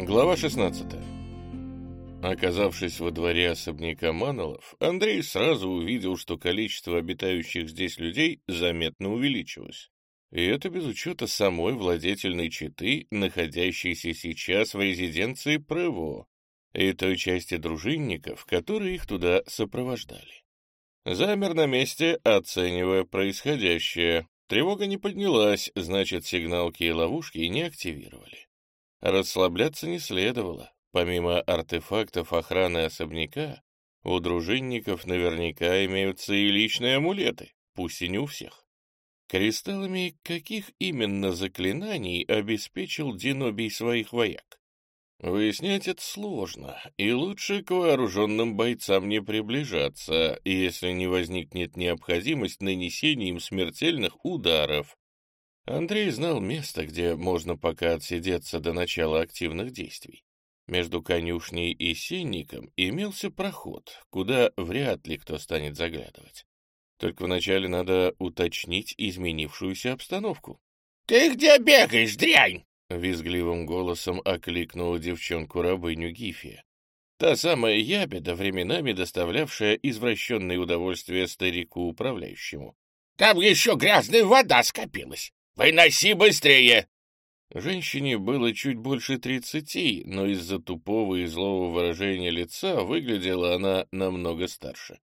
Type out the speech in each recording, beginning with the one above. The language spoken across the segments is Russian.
Глава 16 Оказавшись во дворе особняка Манолов, Андрей сразу увидел, что количество обитающих здесь людей заметно увеличилось. И это без учета самой владетельной четы, находящейся сейчас в резиденции Прево, и той части дружинников, которые их туда сопровождали. Замер на месте, оценивая происходящее. Тревога не поднялась, значит, сигналки и ловушки не активировали. Расслабляться не следовало. Помимо артефактов охраны особняка, у дружинников наверняка имеются и личные амулеты, пусть и не у всех. Кристаллами каких именно заклинаний обеспечил Динобий своих вояк? Выяснять это сложно, и лучше к вооруженным бойцам не приближаться, если не возникнет необходимость нанесения им смертельных ударов, Андрей знал место, где можно пока отсидеться до начала активных действий. Между конюшней и сенником имелся проход, куда вряд ли кто станет заглядывать. Только вначале надо уточнить изменившуюся обстановку. — Ты где бегаешь, дрянь? — визгливым голосом окликнула девчонку-рабыню Гифия. Та самая ябеда, временами доставлявшая извращенное удовольствие старику-управляющему. — Там еще грязная вода скопилась. «Выноси быстрее!» Женщине было чуть больше тридцати, но из-за тупого и злого выражения лица выглядела она намного старше.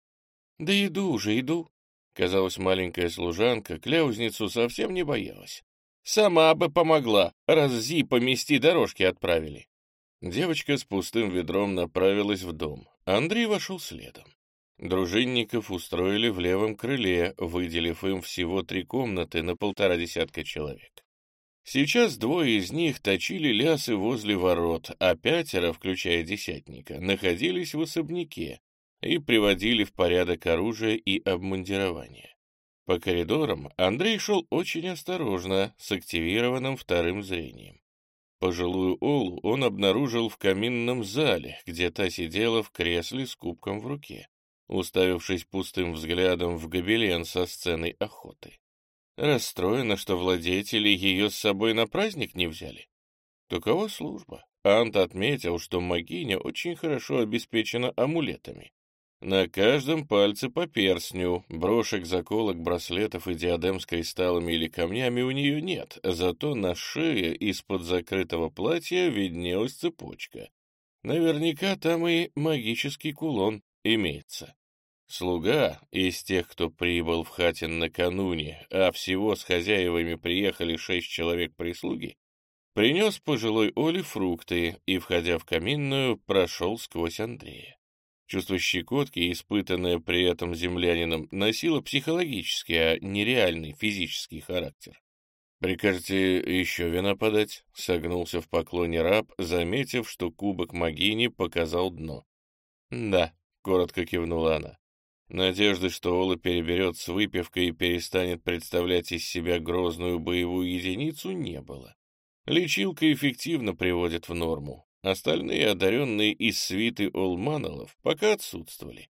«Да иду уже, иду!» Казалось, маленькая служанка кляузницу совсем не боялась. «Сама бы помогла, раз Зи помести дорожки отправили!» Девочка с пустым ведром направилась в дом. Андрей вошел следом. Дружинников устроили в левом крыле, выделив им всего три комнаты на полтора десятка человек. Сейчас двое из них точили лясы возле ворот, а пятеро, включая десятника, находились в особняке и приводили в порядок оружие и обмундирование. По коридорам Андрей шел очень осторожно, с активированным вторым зрением. Пожилую Олу он обнаружил в каминном зале, где та сидела в кресле с кубком в руке уставившись пустым взглядом в гобелен со сценой охоты. Расстроена, что владетели ее с собой на праздник не взяли. Такова служба. Ант отметил, что могиня очень хорошо обеспечена амулетами. На каждом пальце по перстню, брошек, заколок, браслетов и диадем с кристаллами или камнями у нее нет, зато на шее из-под закрытого платья виднелась цепочка. Наверняка там и магический кулон имеется. Слуга из тех, кто прибыл в Хатин накануне, а всего с хозяевами приехали шесть человек прислуги, принес пожилой Оле фрукты и, входя в каминную, прошел сквозь Андрея. Чувство щекотки, испытанное при этом землянином, носило психологический, а не реальный физический характер. «Прикажете еще вина подать?» — согнулся в поклоне раб, заметив, что кубок могини показал дно. «Да», коротко кивнула она. Надежды, что Ола переберет с выпивкой и перестанет представлять из себя грозную боевую единицу, не было. Лечилка эффективно приводит в норму. Остальные, одаренные из свиты Олманолов, пока отсутствовали.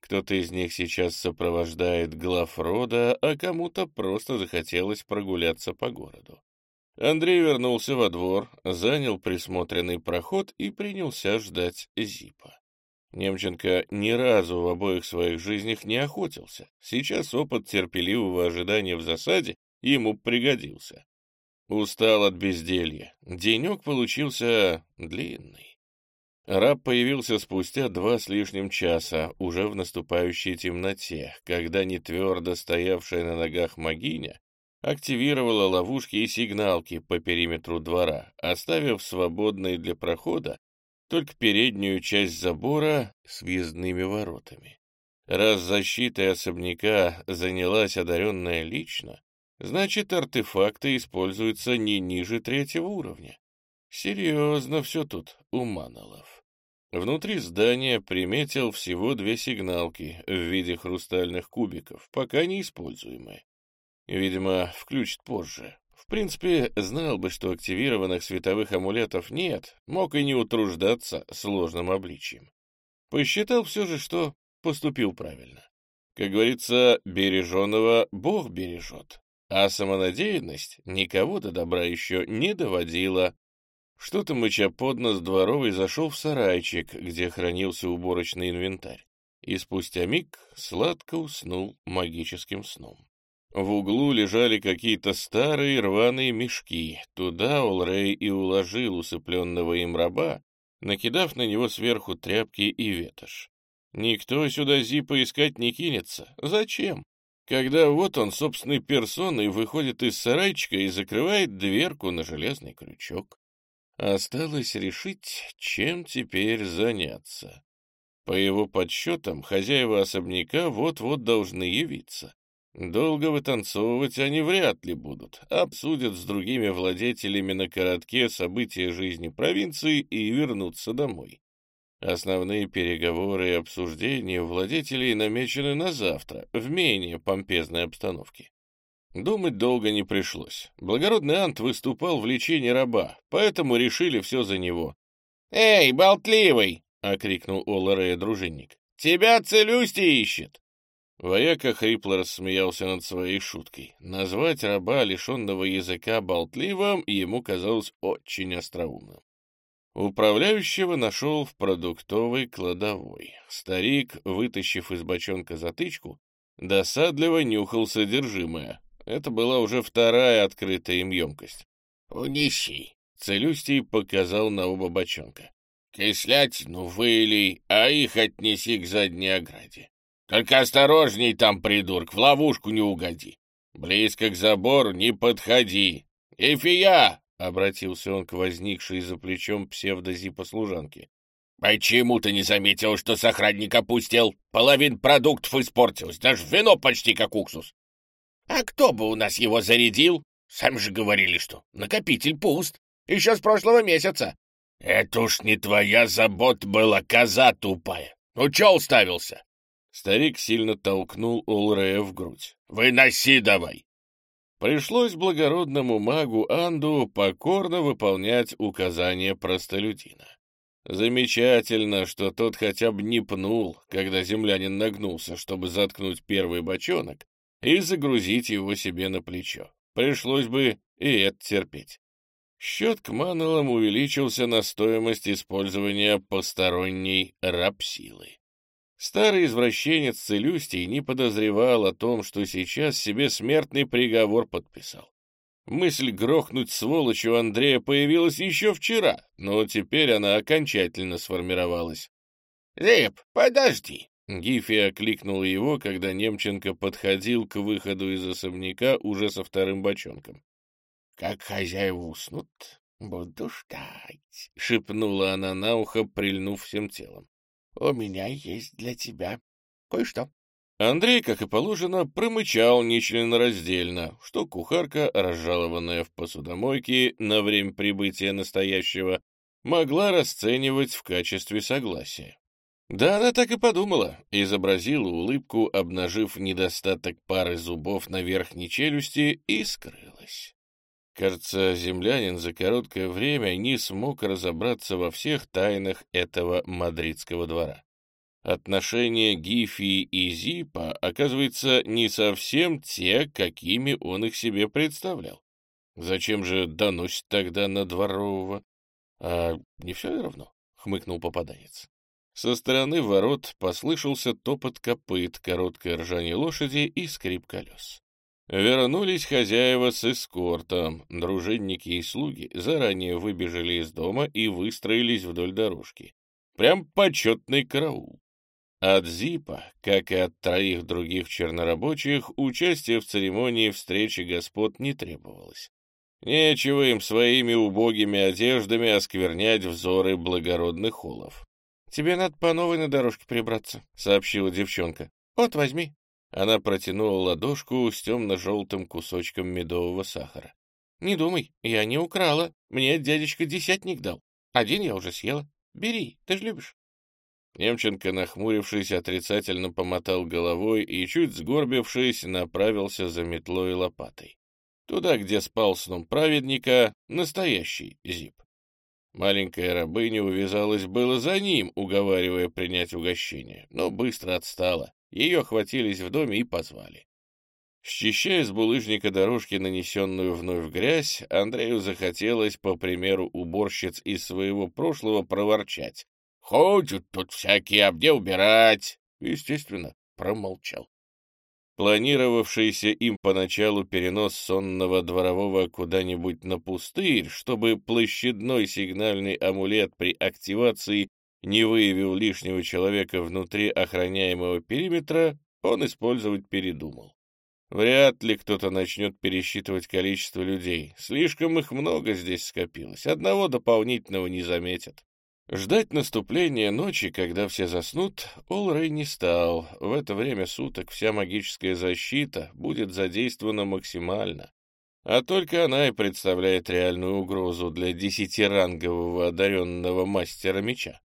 Кто-то из них сейчас сопровождает глав рода, а кому-то просто захотелось прогуляться по городу. Андрей вернулся во двор, занял присмотренный проход и принялся ждать Зипа. Немченко ни разу в обоих своих жизнях не охотился. Сейчас опыт терпеливого ожидания в засаде ему пригодился. Устал от безделья. Денек получился длинный. Раб появился спустя два с лишним часа, уже в наступающей темноте, когда нетвердо стоявшая на ногах могиня активировала ловушки и сигналки по периметру двора, оставив свободной для прохода только переднюю часть забора с въездными воротами. Раз защитой особняка занялась одаренная лично, значит, артефакты используются не ниже третьего уровня. Серьезно все тут у Манолов. Внутри здания приметил всего две сигналки в виде хрустальных кубиков, пока не используемые. Видимо, включат позже. В принципе, знал бы, что активированных световых амулетов нет, мог и не утруждаться сложным обличием. Посчитал все же, что поступил правильно. Как говорится, береженного Бог бережет, а самонадеянность никого до добра еще не доводила. Что-то мыча под нос дворовый зашел в сарайчик, где хранился уборочный инвентарь, и спустя миг сладко уснул магическим сном. В углу лежали какие-то старые рваные мешки. Туда Олрей и уложил усыпленного им раба, накидав на него сверху тряпки и ветошь. Никто сюда Зипа искать не кинется. Зачем? Когда вот он собственной персоной выходит из сарайчика и закрывает дверку на железный крючок. Осталось решить, чем теперь заняться. По его подсчетам, хозяева особняка вот-вот должны явиться. Долго вытанцовывать они вряд ли будут, обсудят с другими владетелями на коротке события жизни провинции и вернутся домой. Основные переговоры и обсуждения владетелей намечены на завтра, в менее помпезной обстановке. Думать долго не пришлось. Благородный Ант выступал в лечении раба, поэтому решили все за него. «Эй, болтливый!» — окрикнул Оларея дружинник. «Тебя целюсти ищет!» Вояка хрипло рассмеялся над своей шуткой. Назвать раба, лишенного языка, болтливым ему казалось очень остроумным. Управляющего нашел в продуктовой кладовой. Старик, вытащив из бочонка затычку, досадливо нюхал содержимое. Это была уже вторая открытая им емкость. «Унеси!» — Целюстий показал на оба бочонка. «Кислятину вылей, а их отнеси к задней ограде. Только осторожней там, придурок, в ловушку не угоди. Близко к забору не подходи. Эфия!» — обратился он к возникшей за плечом псевдозипослужанке. «Почему ты не заметил, что сохранник опустел? Половин продуктов испортилось, даже вино почти как уксус. А кто бы у нас его зарядил? Сами же говорили, что накопитель пуст. Еще с прошлого месяца. Это уж не твоя забота была, коза тупая. Ну че уставился?» Старик сильно толкнул Олрея в грудь. «Выноси давай!» Пришлось благородному магу Анду покорно выполнять указания простолюдина. Замечательно, что тот хотя бы не пнул, когда землянин нагнулся, чтобы заткнуть первый бочонок и загрузить его себе на плечо. Пришлось бы и это терпеть. Счет к манолам увеличился на стоимость использования посторонней рабсилы. Старый извращенец Целюстий не подозревал о том, что сейчас себе смертный приговор подписал. Мысль грохнуть сволочь у Андрея появилась еще вчера, но теперь она окончательно сформировалась. «Зип, подожди!» Гифи окликнул его, когда Немченко подходил к выходу из особняка уже со вторым бочонком. «Как хозяева уснут, буду ждать», — шепнула она на ухо, прильнув всем телом у меня есть для тебя кое-что». Андрей, как и положено, промычал нечленораздельно, что кухарка, разжалованная в посудомойке на время прибытия настоящего, могла расценивать в качестве согласия. Да, она так и подумала, изобразила улыбку, обнажив недостаток пары зубов на верхней челюсти, и скрылась. Кажется, землянин за короткое время не смог разобраться во всех тайнах этого мадридского двора. Отношения Гифи и Зипа, оказывается, не совсем те, какими он их себе представлял. Зачем же доносить тогда на дворового? А не все равно? — хмыкнул попаданец. Со стороны ворот послышался топот копыт, короткое ржание лошади и скрип колес. Вернулись хозяева с эскортом. Дружинники и слуги заранее выбежали из дома и выстроились вдоль дорожки. Прям почетный караул. От Зипа, как и от троих других чернорабочих, участие в церемонии встречи господ не требовалось. Нечего им своими убогими одеждами осквернять взоры благородных холлов. — Тебе надо по новой на дорожке прибраться, — сообщила девчонка. — Вот, возьми. Она протянула ладошку с темно-желтым кусочком медового сахара. — Не думай, я не украла. Мне дядечка десятник дал. Один я уже съела. Бери, ты же любишь. Немченко, нахмурившись, отрицательно помотал головой и, чуть сгорбившись, направился за метлой и лопатой. Туда, где спал сном праведника, настоящий зип. Маленькая рабыня увязалась было за ним, уговаривая принять угощение, но быстро отстала. Ее хватились в доме и позвали. Счищая с булыжника дорожки, нанесенную вновь грязь, Андрею захотелось, по примеру уборщиц из своего прошлого, проворчать. «Ходят тут всякие, а где убирать?» Естественно, промолчал. Планировавшийся им поначалу перенос сонного дворового куда-нибудь на пустырь, чтобы площадной сигнальный амулет при активации не выявил лишнего человека внутри охраняемого периметра, он использовать передумал. Вряд ли кто-то начнет пересчитывать количество людей. Слишком их много здесь скопилось. Одного дополнительного не заметят. Ждать наступления ночи, когда все заснут, Олрей не стал. В это время суток вся магическая защита будет задействована максимально. А только она и представляет реальную угрозу для десятирангового одаренного мастера меча.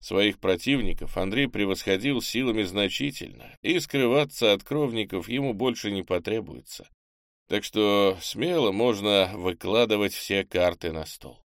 Своих противников Андрей превосходил силами значительно, и скрываться от кровников ему больше не потребуется. Так что смело можно выкладывать все карты на стол.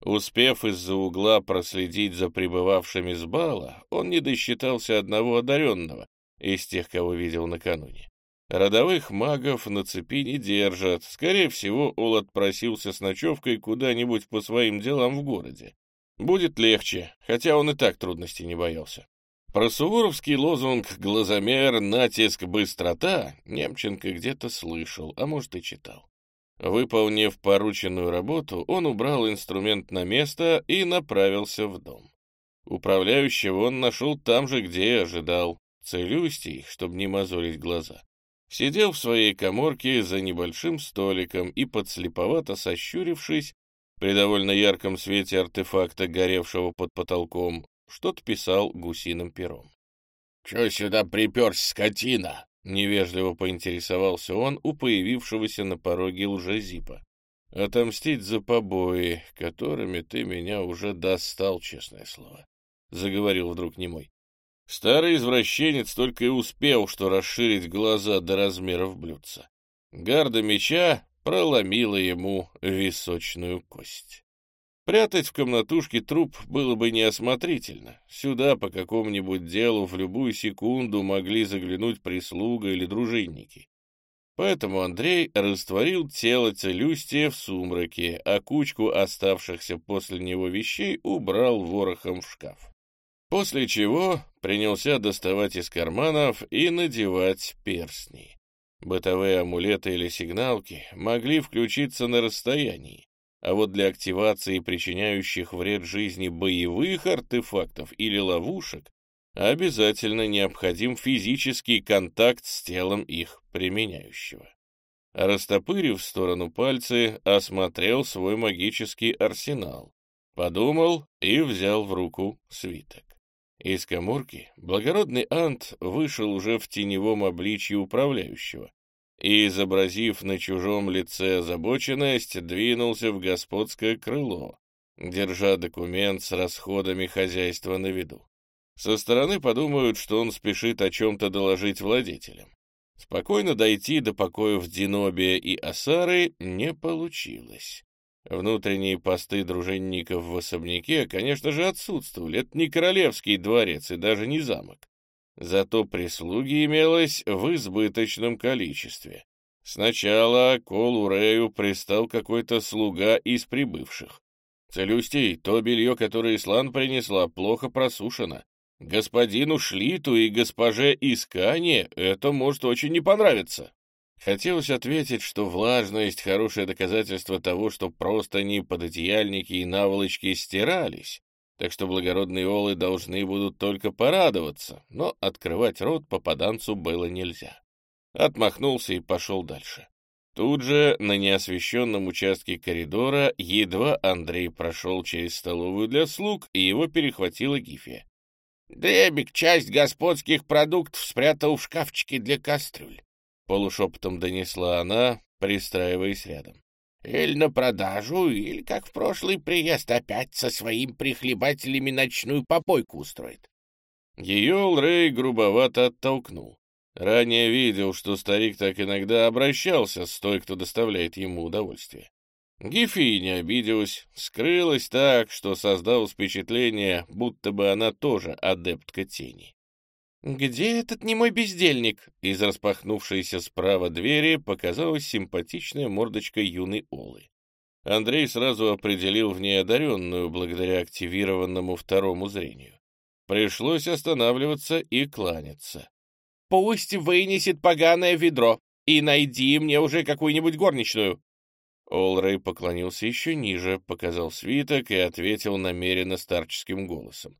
Успев из-за угла проследить за прибывавшими с бала, он не досчитался одного одаренного из тех, кого видел накануне. Родовых магов на цепи не держат. Скорее всего, Олад просился с ночевкой куда-нибудь по своим делам в городе. Будет легче, хотя он и так трудностей не боялся. Про суворовский лозунг «Глазомер, натиск, быстрота» Немченко где-то слышал, а может и читал. Выполнив порученную работу, он убрал инструмент на место и направился в дом. Управляющего он нашел там же, где и ожидал, целюстей, чтобы не мозолить глаза. Сидел в своей коморке за небольшим столиком и, подслеповато сощурившись, при довольно ярком свете артефакта, горевшего под потолком, что-то писал гусиным пером. — Чё сюда приперся, скотина? — невежливо поинтересовался он у появившегося на пороге лжезипа. — Отомстить за побои, которыми ты меня уже достал, честное слово, — заговорил вдруг немой. Старый извращенец только и успел, что расширить глаза до размеров блюдца. Гарда меча проломила ему височную кость. Прятать в комнатушке труп было бы неосмотрительно. Сюда по какому-нибудь делу в любую секунду могли заглянуть прислуга или дружинники. Поэтому Андрей растворил тело целюстия в сумраке, а кучку оставшихся после него вещей убрал ворохом в шкаф. После чего принялся доставать из карманов и надевать перстни. Бытовые амулеты или сигналки могли включиться на расстоянии, а вот для активации причиняющих вред жизни боевых артефактов или ловушек обязательно необходим физический контакт с телом их применяющего. Растопырив в сторону пальцы, осмотрел свой магический арсенал, подумал и взял в руку свиток. Из коморки благородный Ант вышел уже в теневом обличье управляющего и, изобразив на чужом лице озабоченность, двинулся в господское крыло, держа документ с расходами хозяйства на виду. Со стороны подумают, что он спешит о чем-то доложить владетелям. Спокойно дойти до покоев Динобия и Асары не получилось. Внутренние посты дружинников в особняке, конечно же, отсутствовали. Это не королевский дворец и даже не замок. Зато прислуги имелось в избыточном количестве. Сначала к Олурею пристал какой-то слуга из прибывших. Целюстей, то белье, которое Ислан принесла, плохо просушено. Господину Шлиту и госпоже Искане это может очень не понравиться. Хотелось ответить, что влажность — хорошее доказательство того, что просто не пододеяльники и наволочки стирались, так что благородные олы должны будут только порадоваться, но открывать рот попаданцу было нельзя. Отмахнулся и пошел дальше. Тут же, на неосвещенном участке коридора, едва Андрей прошел через столовую для слуг, и его перехватила Гифия. «Дребик часть господских продуктов спрятал в шкафчике для кастрюль. Полушепотом донесла она, пристраиваясь рядом. Или на продажу, или, как в прошлый приезд, опять со своими прихлебателями ночную попойку устроит. Ее Лрей грубовато оттолкнул. Ранее видел, что старик так иногда обращался с той, кто доставляет ему удовольствие. Гифи не обиделась, скрылась так, что создал впечатление, будто бы она тоже адептка тени. «Где этот немой бездельник?» Из распахнувшейся справа двери показалась симпатичная мордочка юной Олы. Андрей сразу определил в ней одаренную благодаря активированному второму зрению. Пришлось останавливаться и кланяться. «Пусть вынесет поганое ведро и найди мне уже какую-нибудь горничную!» Олрей поклонился еще ниже, показал свиток и ответил намеренно старческим голосом.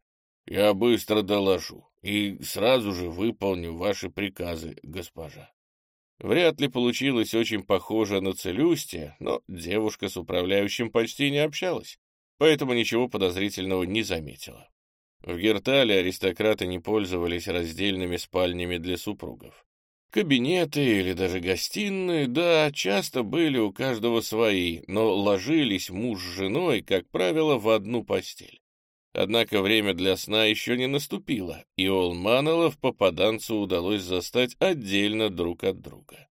«Я быстро доложу и сразу же выполню ваши приказы, госпожа». Вряд ли получилось очень похоже на целюстие, но девушка с управляющим почти не общалась, поэтому ничего подозрительного не заметила. В Гертале аристократы не пользовались раздельными спальнями для супругов. Кабинеты или даже гостиные, да, часто были у каждого свои, но ложились муж с женой, как правило, в одну постель. Однако время для сна еще не наступило, и Олманолов попаданцу удалось застать отдельно друг от друга.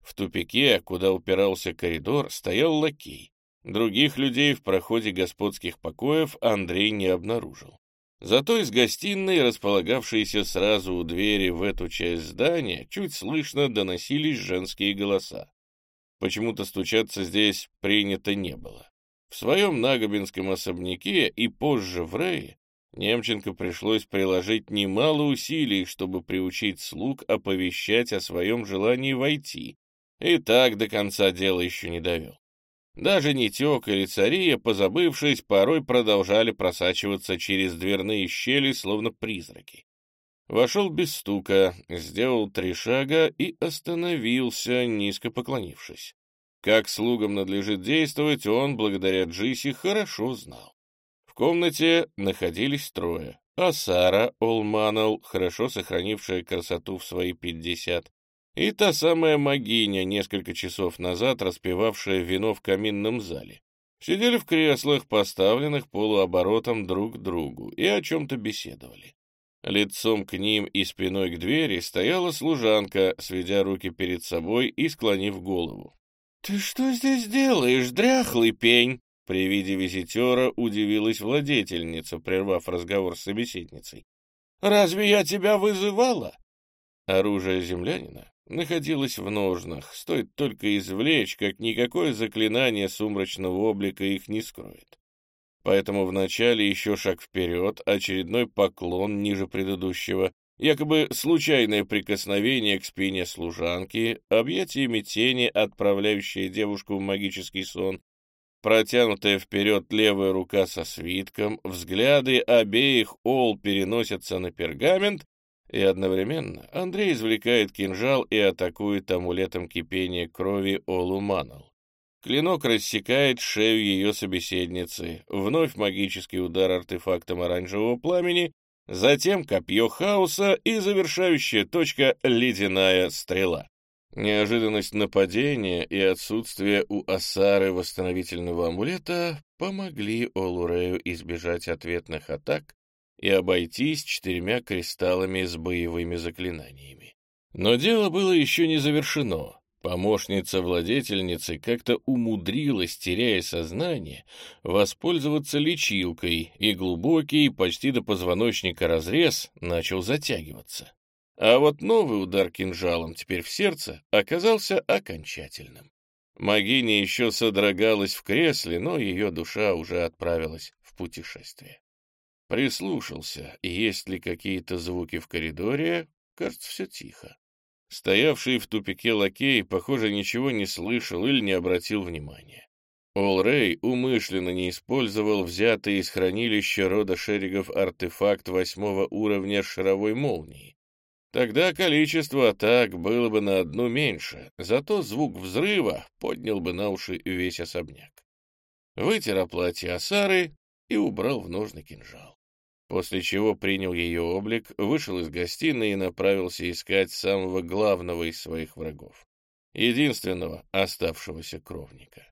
В тупике, куда упирался коридор, стоял лакей. Других людей в проходе господских покоев Андрей не обнаружил. Зато из гостиной, располагавшейся сразу у двери в эту часть здания, чуть слышно доносились женские голоса. Почему-то стучаться здесь принято не было. В своем Нагобинском особняке и позже в Рее Немченко пришлось приложить немало усилий, чтобы приучить слуг оповещать о своем желании войти, и так до конца дело еще не довел. Даже Нитек или Цария, позабывшись, порой продолжали просачиваться через дверные щели, словно призраки. Вошел без стука, сделал три шага и остановился, низко поклонившись. Как слугам надлежит действовать, он, благодаря Джиси, хорошо знал. В комнате находились трое. А Сара Олманал, хорошо сохранившая красоту в свои пятьдесят, и та самая могиня, несколько часов назад распивавшая вино в каминном зале. Сидели в креслах, поставленных полуоборотом друг к другу, и о чем-то беседовали. Лицом к ним и спиной к двери стояла служанка, сведя руки перед собой и склонив голову. «Ты что здесь делаешь, дряхлый пень?» При виде визитера удивилась владетельница, прервав разговор с собеседницей. «Разве я тебя вызывала?» Оружие землянина находилась в ножнах, стоит только извлечь, как никакое заклинание сумрачного облика их не скроет. Поэтому вначале еще шаг вперед, очередной поклон ниже предыдущего, якобы случайное прикосновение к спине служанки, объятиями тени, отправляющие девушку в магический сон, протянутая вперед левая рука со свитком, взгляды обеих Ол переносятся на пергамент, и одновременно Андрей извлекает кинжал и атакует амулетом кипения крови Олу Манал. Клинок рассекает шею ее собеседницы, вновь магический удар артефактом оранжевого пламени, затем копье хаоса и завершающая точка — ледяная стрела. Неожиданность нападения и отсутствие у Асары восстановительного амулета помогли Олурею избежать ответных атак и обойтись четырьмя кристаллами с боевыми заклинаниями. Но дело было еще не завершено. Помощница владетельницы как-то умудрилась, теряя сознание, воспользоваться лечилкой, и глубокий, почти до позвоночника разрез начал затягиваться. А вот новый удар кинжалом теперь в сердце оказался окончательным. Магиня еще содрогалась в кресле, но ее душа уже отправилась в путешествие. Прислушался, есть ли какие-то звуки в коридоре, кажется, все тихо. Стоявший в тупике лакей, похоже, ничего не слышал или не обратил внимания. Олрей умышленно не использовал взятый из хранилища рода шеригов артефакт восьмого уровня шаровой молнии. Тогда количество атак было бы на одну меньше, зато звук взрыва поднял бы на уши весь особняк. Вытер о платье Асары и убрал в ножны кинжал после чего принял ее облик, вышел из гостиной и направился искать самого главного из своих врагов, единственного оставшегося кровника.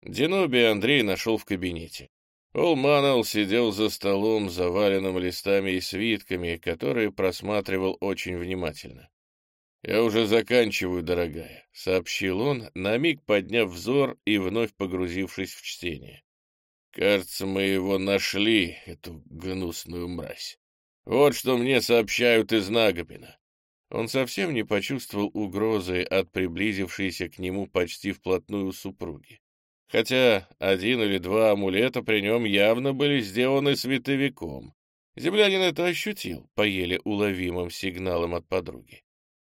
Деноби Андрей нашел в кабинете. Олманел сидел за столом, заваленным листами и свитками, которые просматривал очень внимательно. «Я уже заканчиваю, дорогая», — сообщил он, на миг подняв взор и вновь погрузившись в чтение. Кажется, мы его нашли, эту гнусную мразь. Вот что мне сообщают из Нагобина. Он совсем не почувствовал угрозы от приблизившейся к нему почти вплотную супруги. Хотя один или два амулета при нем явно были сделаны световиком. Землянин это ощутил по еле уловимым сигналам от подруги.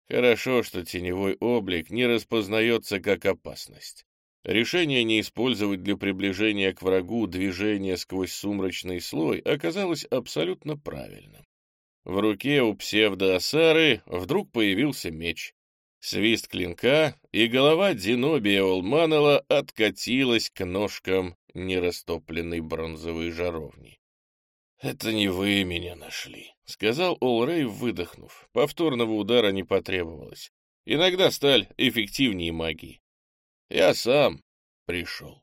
Хорошо, что теневой облик не распознается как опасность. Решение не использовать для приближения к врагу движение сквозь сумрачный слой оказалось абсолютно правильным. В руке у псевдоосары вдруг появился меч. Свист клинка, и голова Динобия Олманела откатилась к ножкам нерастопленной бронзовой жаровни. «Это не вы меня нашли», — сказал Олрей, выдохнув. Повторного удара не потребовалось. Иногда сталь эффективнее магии. Я сам пришел.